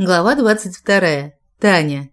Глава 22. Таня.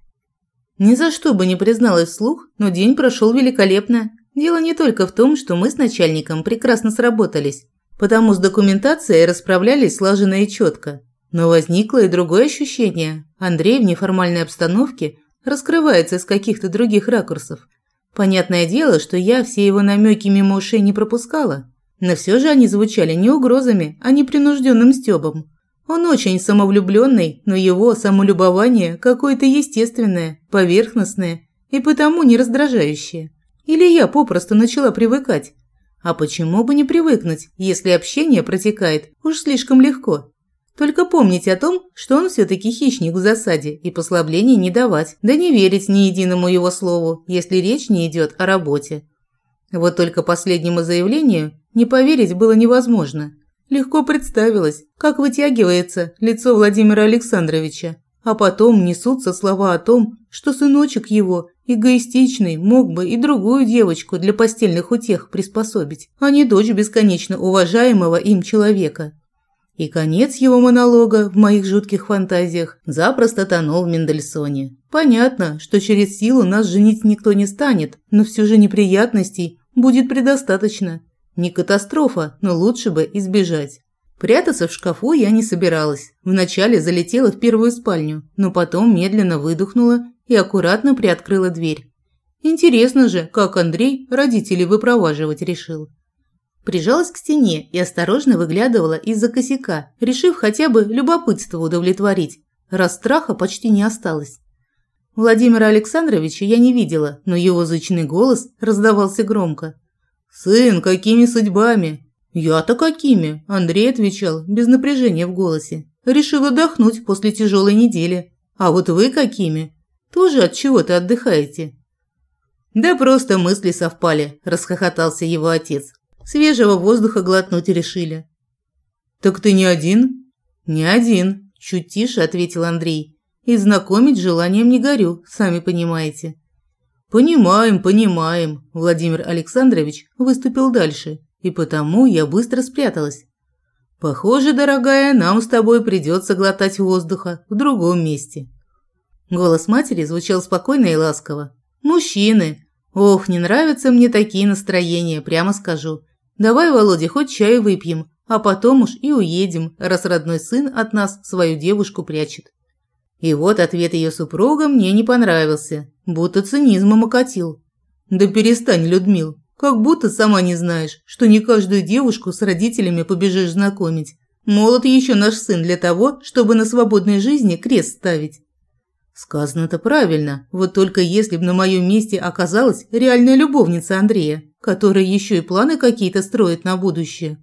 Ни за что бы не призналась вслух, но день прошел великолепно. Дело не только в том, что мы с начальником прекрасно сработались, потому с документацией расправлялись слаженно и четко. Но возникло и другое ощущение. Андрей в неформальной обстановке раскрывается из каких-то других ракурсов. Понятное дело, что я все его намеки мимо ушей не пропускала, но все же они звучали не угрозами, а непринужденным стёбом. Он очень самовлюбленный, но его самолюбование какое-то естественное, поверхностное и потому не раздражающее. Или я попросту начала привыкать. А почему бы не привыкнуть, если общение протекает уж слишком легко? Только помнить о том, что он все-таки хищник в засаде, и послаблений не давать, да не верить ни единому его слову, если речь не идет о работе. Вот только последнему заявлению не поверить было невозможно – Легко представилось, как вытягивается лицо Владимира Александровича, а потом несутся слова о том, что сыночек его, эгоистичный, мог бы и другую девочку для постельных утех приспособить, а не дочь бесконечно уважаемого им человека. И конец его монолога в моих жутких фантазиях запросто тонул в Мендельсоне. Понятно, что через силу нас женить никто не станет, но все же неприятностей будет предостаточно. Не катастрофа, но лучше бы избежать. Прятаться в шкафу я не собиралась. Вначале залетела в первую спальню, но потом медленно выдохнула и аккуратно приоткрыла дверь. Интересно же, как Андрей родителей выпроваживать решил. Прижалась к стене и осторожно выглядывала из-за косяка, решив хотя бы любопытство удовлетворить, раз страха почти не осталось. Владимира Александровича я не видела, но его зычный голос раздавался громко. «Сын, какими судьбами?» «Я-то какими?» – Андрей отвечал, без напряжения в голосе. «Решил отдохнуть после тяжелой недели. А вот вы какими? Тоже от чего-то отдыхаете?» «Да просто мысли совпали», – расхохотался его отец. «Свежего воздуха глотнуть решили». «Так ты не один?» «Не один», – чуть тише ответил Андрей. «И знакомить желанием не горю, сами понимаете». «Понимаем, понимаем», – Владимир Александрович выступил дальше, и потому я быстро спряталась. «Похоже, дорогая, нам с тобой придется глотать воздуха в другом месте». Голос матери звучал спокойно и ласково. «Мужчины! Ох, не нравятся мне такие настроения, прямо скажу. Давай, Володя, хоть чаю выпьем, а потом уж и уедем, раз родной сын от нас свою девушку прячет». И вот ответ ее супруга мне не понравился, будто цинизмом окатил. «Да перестань, Людмил, как будто сама не знаешь, что не каждую девушку с родителями побежишь знакомить. Молод еще наш сын для того, чтобы на свободной жизни крест ставить». Сказано-то правильно, вот только если бы на моем месте оказалась реальная любовница Андрея, которая еще и планы какие-то строит на будущее,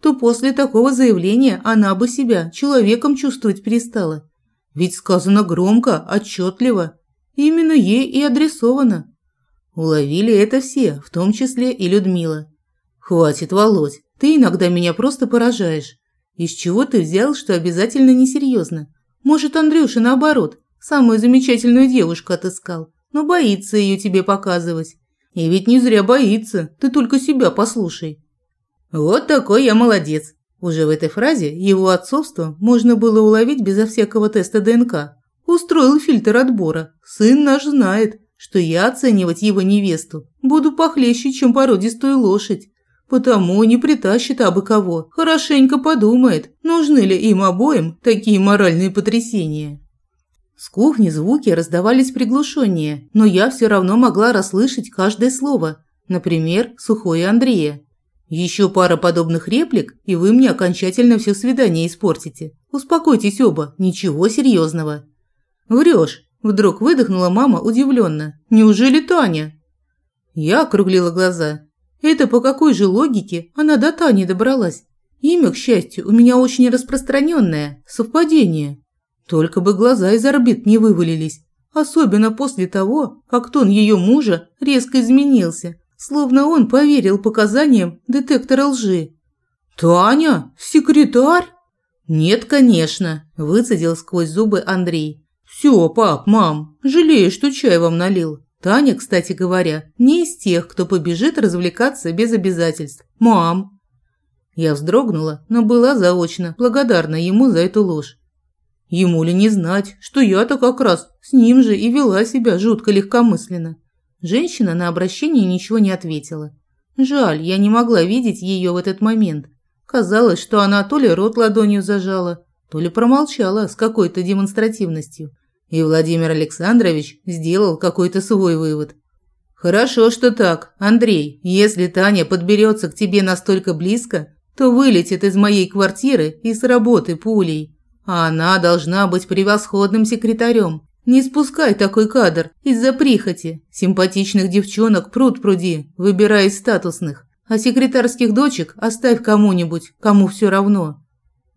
то после такого заявления она бы себя человеком чувствовать перестала. Ведь сказано громко, отчетливо. Именно ей и адресовано. Уловили это все, в том числе и Людмила. «Хватит, Володь, ты иногда меня просто поражаешь. Из чего ты взял, что обязательно несерьезно? Может, Андрюша, наоборот, самую замечательную девушку отыскал, но боится ее тебе показывать. И ведь не зря боится, ты только себя послушай». «Вот такой я молодец. Уже в этой фразе его отцовство можно было уловить безо всякого теста ДНК. Устроил фильтр отбора. Сын наш знает, что я оценивать его невесту буду похлеще, чем породистую лошадь. Потому не притащит абы кого. Хорошенько подумает, нужны ли им обоим такие моральные потрясения. С кухни звуки раздавались приглушеннее, но я все равно могла расслышать каждое слово. Например, сухое Андрея. Еще пара подобных реплик, и вы мне окончательно все свидание испортите. Успокойтесь оба, ничего серьезного. Врешь. Вдруг выдохнула мама удивленно. Неужели Таня? Я округлила глаза. Это по какой же логике она до Тани добралась? Имя, к счастью, у меня очень распространенное, совпадение. Только бы глаза из орбит не вывалились. Особенно после того, как тон ее мужа резко изменился словно он поверил показаниям детектора лжи. «Таня? Секретарь?» «Нет, конечно», – выцедил сквозь зубы Андрей. «Все, пап, мам, жалею, что чай вам налил. Таня, кстати говоря, не из тех, кто побежит развлекаться без обязательств. Мам!» Я вздрогнула, но была заочно благодарна ему за эту ложь. Ему ли не знать, что я-то как раз с ним же и вела себя жутко легкомысленно. Женщина на обращение ничего не ответила. Жаль, я не могла видеть ее в этот момент. Казалось, что она то ли рот ладонью зажала, то ли промолчала с какой-то демонстративностью. И Владимир Александрович сделал какой-то свой вывод. «Хорошо, что так, Андрей. Если Таня подберется к тебе настолько близко, то вылетит из моей квартиры и с работы пулей. А она должна быть превосходным секретарем. Не спускай такой кадр из-за прихоти. Симпатичных девчонок пруд пруди, выбирая из статусных. А секретарских дочек оставь кому-нибудь, кому все равно.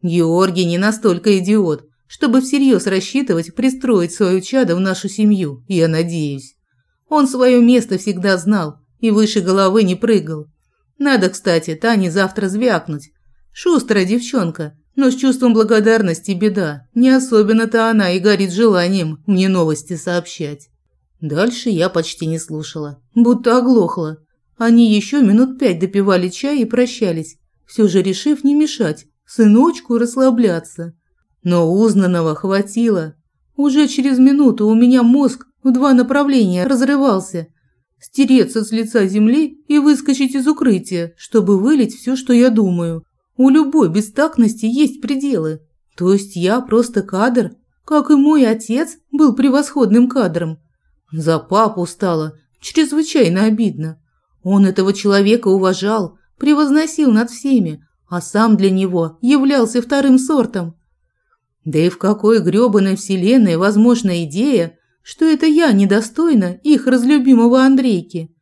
Георгий не настолько идиот, чтобы всерьез рассчитывать пристроить свою чадо в нашу семью, я надеюсь. Он свое место всегда знал и выше головы не прыгал. Надо, кстати, Тане завтра звякнуть. Шустрая девчонка, но с чувством благодарности беда. Не особенно-то она и горит желанием мне новости сообщать. Дальше я почти не слушала, будто оглохла. Они еще минут пять допивали чай и прощались, все же решив не мешать сыночку расслабляться. Но узнанного хватило. Уже через минуту у меня мозг в два направления разрывался. Стереться с лица земли и выскочить из укрытия, чтобы вылить все, что я думаю. У любой бестактности есть пределы. То есть я просто кадр, как и мой отец был превосходным кадром. За папу стало чрезвычайно обидно. Он этого человека уважал, превозносил над всеми, а сам для него являлся вторым сортом. Да и в какой грёбаной вселенной возможна идея, что это я недостойна их разлюбимого Андрейки?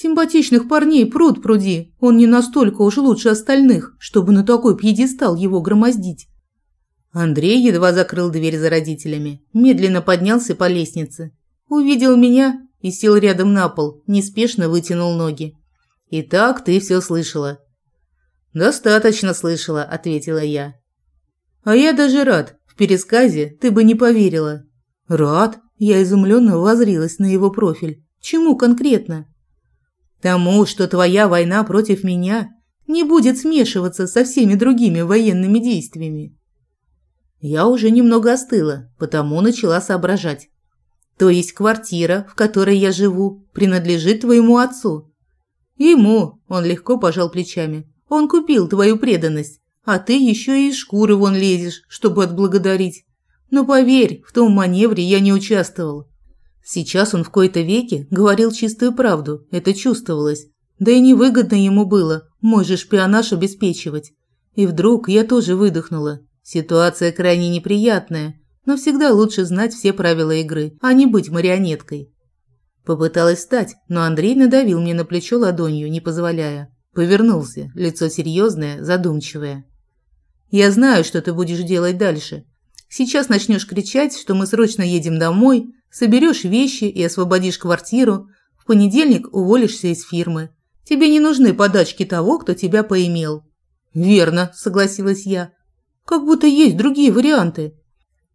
Симпатичных парней пруд пруди, он не настолько уж лучше остальных, чтобы на такой пьедестал его громоздить. Андрей едва закрыл дверь за родителями, медленно поднялся по лестнице, увидел меня и сел рядом на пол, неспешно вытянул ноги. «Итак, ты все слышала». «Достаточно слышала», – ответила я. «А я даже рад. В пересказе ты бы не поверила». «Рад?» – я изумленно возрилась на его профиль. «Чему конкретно?» Тому, что твоя война против меня не будет смешиваться со всеми другими военными действиями. Я уже немного остыла, потому начала соображать. То есть квартира, в которой я живу, принадлежит твоему отцу. Ему, он легко пожал плечами. Он купил твою преданность, а ты еще и из шкуры вон лезешь, чтобы отблагодарить. Но поверь, в том маневре я не участвовал. Сейчас он в кои-то веке говорил чистую правду, это чувствовалось. Да и невыгодно ему было мой же шпионаж обеспечивать. И вдруг я тоже выдохнула. Ситуация крайне неприятная, но всегда лучше знать все правила игры, а не быть марионеткой. Попыталась встать, но Андрей надавил мне на плечо ладонью, не позволяя. Повернулся, лицо серьезное, задумчивое. «Я знаю, что ты будешь делать дальше. Сейчас начнешь кричать, что мы срочно едем домой, Соберешь вещи и освободишь квартиру. В понедельник уволишься из фирмы. Тебе не нужны подачки того, кто тебя поимел». «Верно», – согласилась я. «Как будто есть другие варианты».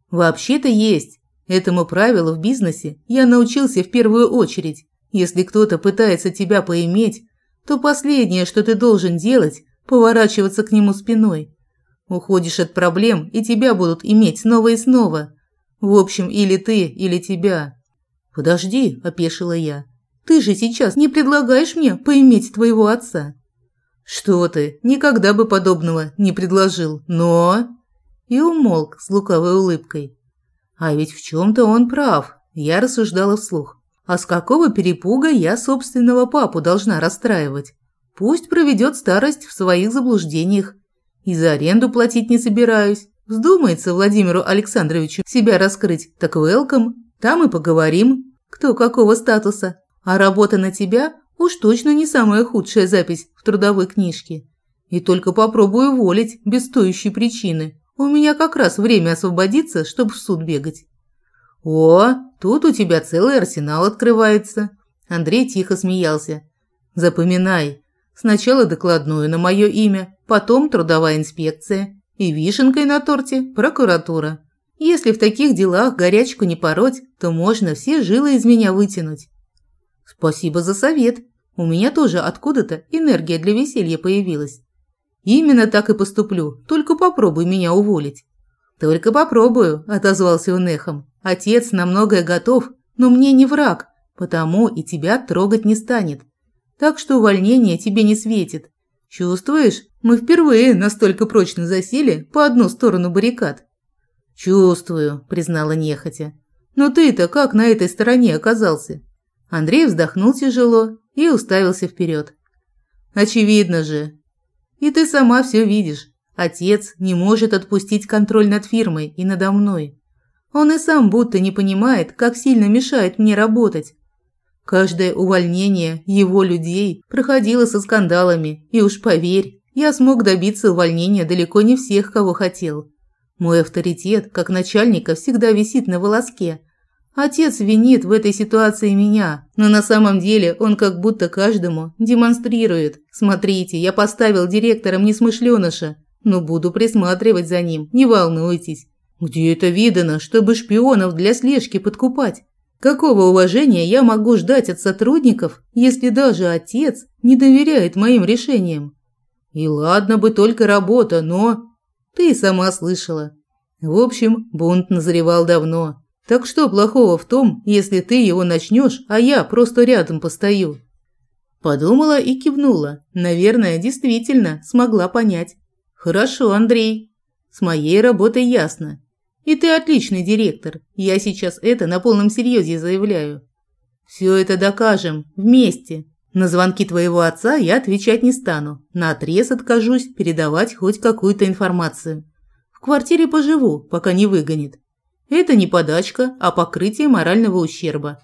«Вообще-то есть. Этому правилу в бизнесе я научился в первую очередь. Если кто-то пытается тебя поиметь, то последнее, что ты должен делать – поворачиваться к нему спиной. Уходишь от проблем, и тебя будут иметь снова и снова. В общем, или ты, или тебя. Подожди, опешила я. Ты же сейчас не предлагаешь мне поиметь твоего отца. Что ты? Никогда бы подобного не предложил. Но и умолк с лукавой улыбкой. А ведь в чем то он прав. Я рассуждала вслух. А с какого перепуга я собственного папу должна расстраивать? Пусть проведет старость в своих заблуждениях. И за аренду платить не собираюсь. Вздумается Владимиру Александровичу себя раскрыть, так велком. Там и поговорим, кто какого статуса. А работа на тебя уж точно не самая худшая запись в трудовой книжке. И только попробую уволить без стоящей причины. У меня как раз время освободиться, чтобы в суд бегать. О, тут у тебя целый арсенал открывается. Андрей тихо смеялся. Запоминай. Сначала докладную на мое имя, потом трудовая инспекция, и вишенкой на торте – прокуратура. Если в таких делах горячку не пороть, то можно все жилы из меня вытянуть. Спасибо за совет. У меня тоже откуда-то энергия для веселья появилась. Именно так и поступлю, только попробуй меня уволить. Только попробую, отозвался он эхом. Отец на многое готов, но мне не враг, потому и тебя трогать не станет. Так что увольнение тебе не светит. Чувствуешь, мы впервые настолько прочно засели по одну сторону баррикад. Чувствую, признала нехотя. Но ты-то как на этой стороне оказался? Андрей вздохнул тяжело и уставился вперед. Очевидно же. И ты сама все видишь. Отец не может отпустить контроль над фирмой и надо мной. Он и сам будто не понимает, как сильно мешает мне работать. Каждое увольнение его людей проходило со скандалами, и уж поверь, я смог добиться увольнения далеко не всех, кого хотел. Мой авторитет, как начальника, всегда висит на волоске. Отец винит в этой ситуации меня, но на самом деле он как будто каждому демонстрирует. Смотрите, я поставил директором несмышленыша, но буду присматривать за ним, не волнуйтесь. Где это видано, чтобы шпионов для слежки подкупать? Какого уважения я могу ждать от сотрудников, если даже отец не доверяет моим решениям? И ладно бы только работа, но... Ты сама слышала. В общем, бунт назревал давно. Так что плохого в том, если ты его начнешь, а я просто рядом постою? Подумала и кивнула. Наверное, действительно смогла понять. Хорошо, Андрей. С моей работой ясно. И ты отличный директор. Я сейчас это на полном серьезе заявляю. Все это докажем вместе. На звонки твоего отца я отвечать не стану. На отрез откажусь передавать хоть какую-то информацию. В квартире поживу, пока не выгонит. Это не подачка, а покрытие морального ущерба.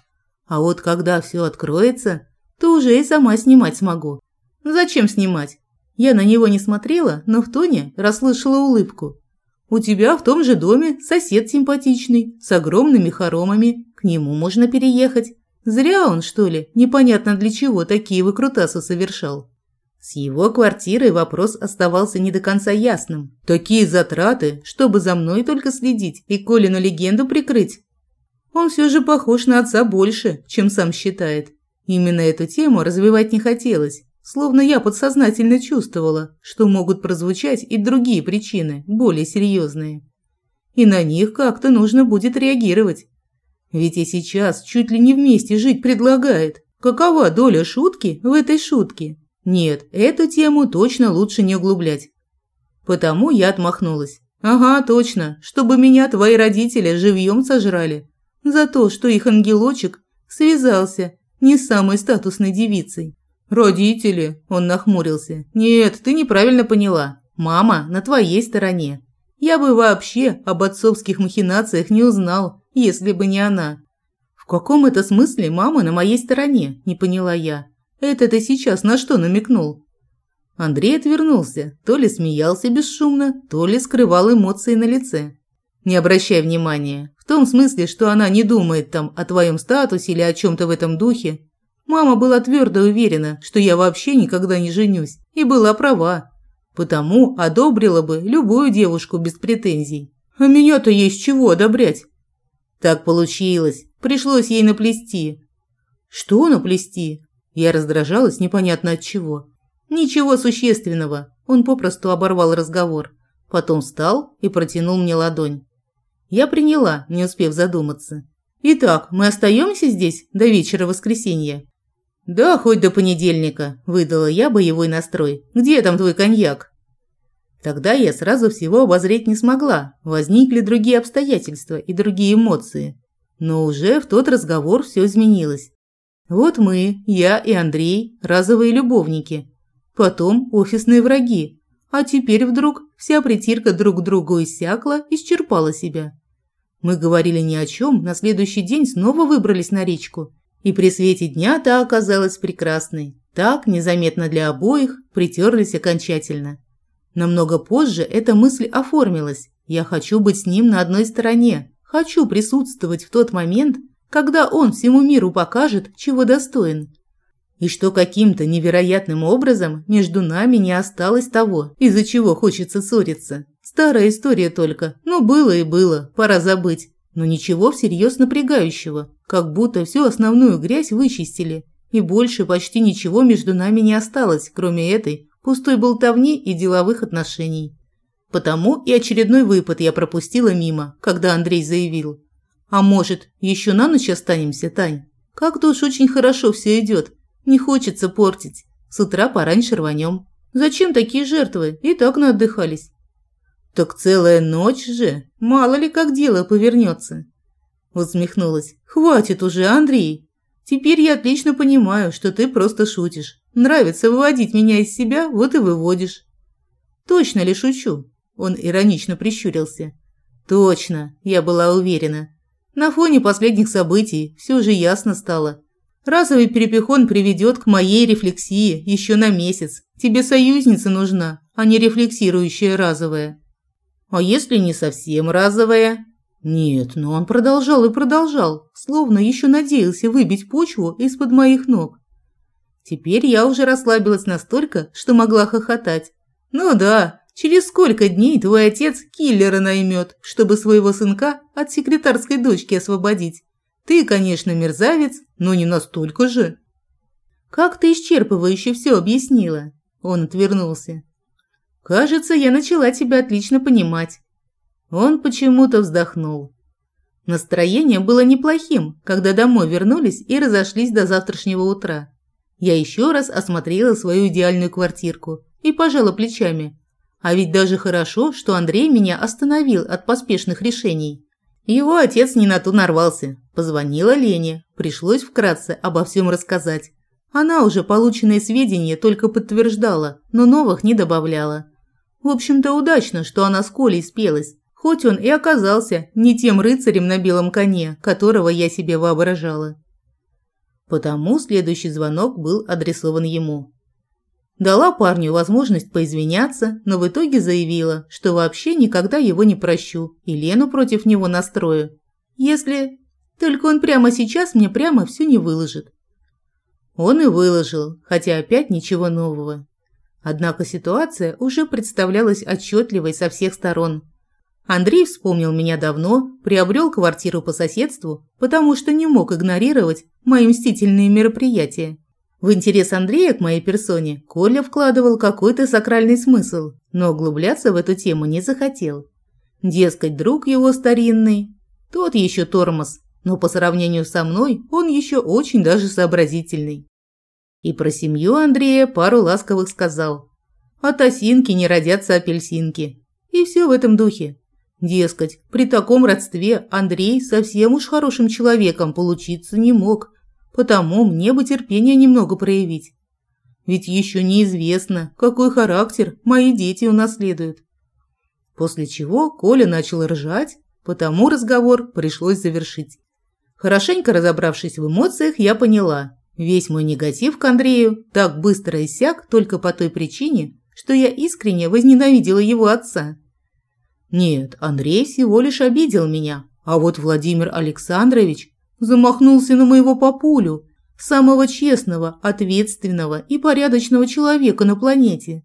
А вот когда все откроется, то уже и сама снимать смогу. Зачем снимать? Я на него не смотрела, но в тоне расслышала улыбку. У тебя в том же доме сосед симпатичный, с огромными хоромами. К нему можно переехать. Зря он, что ли, непонятно для чего такие выкрутасы совершал. С его квартирой вопрос оставался не до конца ясным. Такие затраты, чтобы за мной только следить и Колину легенду прикрыть. Он все же похож на отца больше, чем сам считает. Именно эту тему развивать не хотелось. Словно я подсознательно чувствовала, что могут прозвучать и другие причины, более серьезные. И на них как-то нужно будет реагировать. Ведь и сейчас чуть ли не вместе жить предлагает. Какова доля шутки в этой шутке? Нет, эту тему точно лучше не углублять. Потому я отмахнулась. Ага, точно, чтобы меня твои родители живьем сожрали. За то, что их ангелочек связался не с самой статусной девицей. «Родители!» – он нахмурился. «Нет, ты неправильно поняла. Мама на твоей стороне. Я бы вообще об отцовских махинациях не узнал, если бы не она». «В каком это смысле мама на моей стороне?» – не поняла я. «Это ты сейчас на что намекнул?» Андрей отвернулся, то ли смеялся бесшумно, то ли скрывал эмоции на лице. «Не обращай внимания. В том смысле, что она не думает там о твоем статусе или о чем-то в этом духе. Мама была твердо уверена, что я вообще никогда не женюсь, и была права. Потому одобрила бы любую девушку без претензий. А меня-то есть чего одобрять. Так получилось. Пришлось ей наплести. Что наплести? Я раздражалась непонятно от чего. Ничего существенного. Он попросту оборвал разговор. Потом встал и протянул мне ладонь. Я приняла, не успев задуматься. Итак, мы остаемся здесь до вечера воскресенья. «Да, хоть до понедельника», – выдала я боевой настрой. «Где там твой коньяк?» Тогда я сразу всего обозреть не смогла. Возникли другие обстоятельства и другие эмоции. Но уже в тот разговор все изменилось. Вот мы, я и Андрей, разовые любовники. Потом офисные враги. А теперь вдруг вся притирка друг к другу иссякла, исчерпала себя. Мы говорили ни о чем, на следующий день снова выбрались на речку и при свете дня та оказалась прекрасной. Так, незаметно для обоих, притерлись окончательно. Намного позже эта мысль оформилась. Я хочу быть с ним на одной стороне. Хочу присутствовать в тот момент, когда он всему миру покажет, чего достоин. И что каким-то невероятным образом между нами не осталось того, из-за чего хочется ссориться. Старая история только. Ну, было и было, пора забыть. Но ничего всерьез напрягающего. Как будто всю основную грязь вычистили, и больше почти ничего между нами не осталось, кроме этой пустой болтовни и деловых отношений. Потому и очередной выпад я пропустила мимо, когда Андрей заявил. «А может, еще на ночь останемся, Тань? Как-то уж очень хорошо все идет. Не хочется портить. С утра пораньше рванем. Зачем такие жертвы? И так наотдыхались». «Так целая ночь же. Мало ли как дело повернется». Усмехнулась. «Хватит уже, Андрей. Теперь я отлично понимаю, что ты просто шутишь. Нравится выводить меня из себя, вот и выводишь». «Точно ли шучу?» Он иронично прищурился. Точно, я была уверена. На фоне последних событий все же ясно стало. Разовый перепихон приведет к моей рефлексии еще на месяц. Тебе союзница нужна, а не рефлексирующая разовая. А если не совсем разовая? Нет, но он продолжал и продолжал, словно еще надеялся выбить почву из-под моих ног. Теперь я уже расслабилась настолько, что могла хохотать. Ну да, Через сколько дней твой отец киллера наймет, чтобы своего сынка от секретарской дочки освободить? Ты, конечно, мерзавец, но не настолько же. Как ты исчерпывающе все объяснила? Он отвернулся. Кажется, я начала тебя отлично понимать. Он почему-то вздохнул. Настроение было неплохим, когда домой вернулись и разошлись до завтрашнего утра. Я еще раз осмотрела свою идеальную квартирку и пожала плечами, а ведь даже хорошо, что Андрей меня остановил от поспешных решений. Его отец не на ту нарвался. Позвонила Лене, пришлось вкратце обо всем рассказать. Она уже полученные сведения только подтверждала, но новых не добавляла. В общем-то, удачно, что она с Колей спелась, хоть он и оказался не тем рыцарем на белом коне, которого я себе воображала. Потому следующий звонок был адресован ему. Дала парню возможность поизвиняться, но в итоге заявила, что вообще никогда его не прощу и Лену против него настрою. Если... Только он прямо сейчас мне прямо все не выложит. Он и выложил, хотя опять ничего нового. Однако ситуация уже представлялась отчетливой со всех сторон. Андрей вспомнил меня давно, приобрел квартиру по соседству, потому что не мог игнорировать мои мстительные мероприятия. В интерес Андрея к моей персоне Коля вкладывал какой-то сакральный смысл, но углубляться в эту тему не захотел. Дескать, друг его старинный, тот еще тормоз, но по сравнению со мной он еще очень даже сообразительный. И про семью Андрея пару ласковых сказал. От осинки не родятся апельсинки. И все в этом духе. Дескать, при таком родстве Андрей совсем уж хорошим человеком получиться не мог – Потому мне бы терпение немного проявить. Ведь еще неизвестно, какой характер мои дети унаследуют. После чего Коля начал ржать, потому разговор пришлось завершить. Хорошенько разобравшись в эмоциях, я поняла, весь мой негатив к Андрею так быстро иссяк только по той причине, что я искренне возненавидела его отца. Нет, Андрей всего лишь обидел меня, а вот Владимир Александрович замахнулся на моего папулю, самого честного, ответственного и порядочного человека на планете.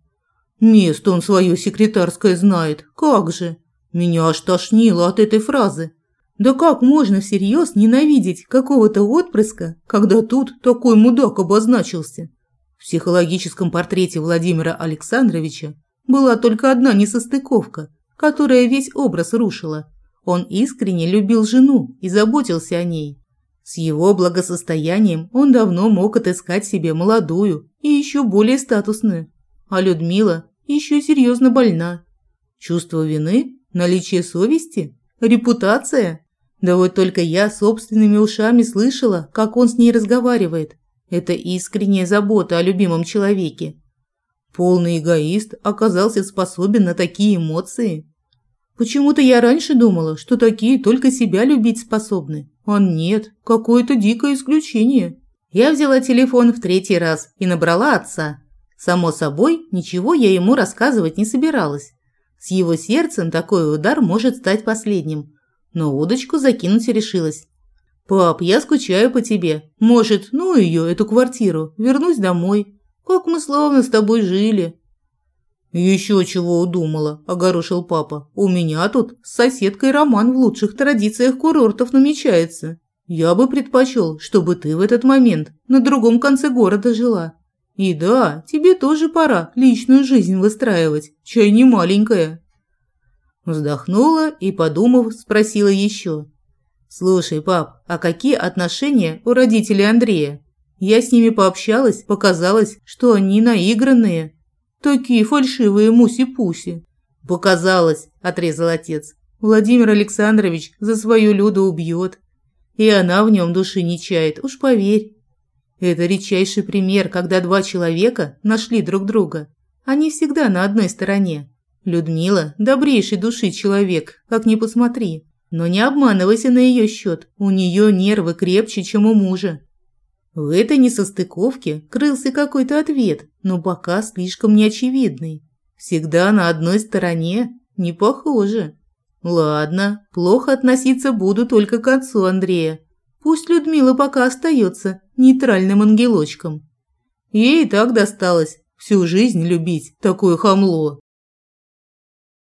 Место он свое секретарское знает, как же. Меня аж тошнило от этой фразы. Да как можно всерьез ненавидеть какого-то отпрыска, когда тут такой мудак обозначился? В психологическом портрете Владимира Александровича была только одна несостыковка, которая весь образ рушила. Он искренне любил жену и заботился о ней. С его благосостоянием он давно мог отыскать себе молодую и еще более статусную. А Людмила еще серьезно больна. Чувство вины, наличие совести, репутация. Да вот только я собственными ушами слышала, как он с ней разговаривает. Это искренняя забота о любимом человеке. Полный эгоист оказался способен на такие эмоции. Почему-то я раньше думала, что такие только себя любить способны. А нет, какое-то дикое исключение. Я взяла телефон в третий раз и набрала отца. Само собой, ничего я ему рассказывать не собиралась. С его сердцем такой удар может стать последним. Но удочку закинуть решилась. «Пап, я скучаю по тебе. Может, ну ее, эту квартиру, вернусь домой. Как мы славно с тобой жили». «Еще чего удумала», – огорошил папа. «У меня тут с соседкой роман в лучших традициях курортов намечается. Я бы предпочел, чтобы ты в этот момент на другом конце города жила. И да, тебе тоже пора личную жизнь выстраивать, чай не маленькая». Вздохнула и, подумав, спросила еще. «Слушай, пап, а какие отношения у родителей Андрея? Я с ними пообщалась, показалось, что они наигранные. Такие фальшивые муси-пуси». «Показалось», – отрезал отец. «Владимир Александрович за свою Люду убьет. И она в нем души не чает, уж поверь. Это редчайший пример, когда два человека нашли друг друга. Они всегда на одной стороне. Людмила – добрейший души человек, как ни посмотри. Но не обманывайся на ее счет, у нее нервы крепче, чем у мужа. В этой несостыковке крылся какой-то ответ, но пока слишком неочевидный. Всегда на одной стороне? Не похоже. Ладно, плохо относиться буду только к отцу Андрея. Пусть Людмила пока остается нейтральным ангелочком. Ей и так досталось всю жизнь любить такое хамло.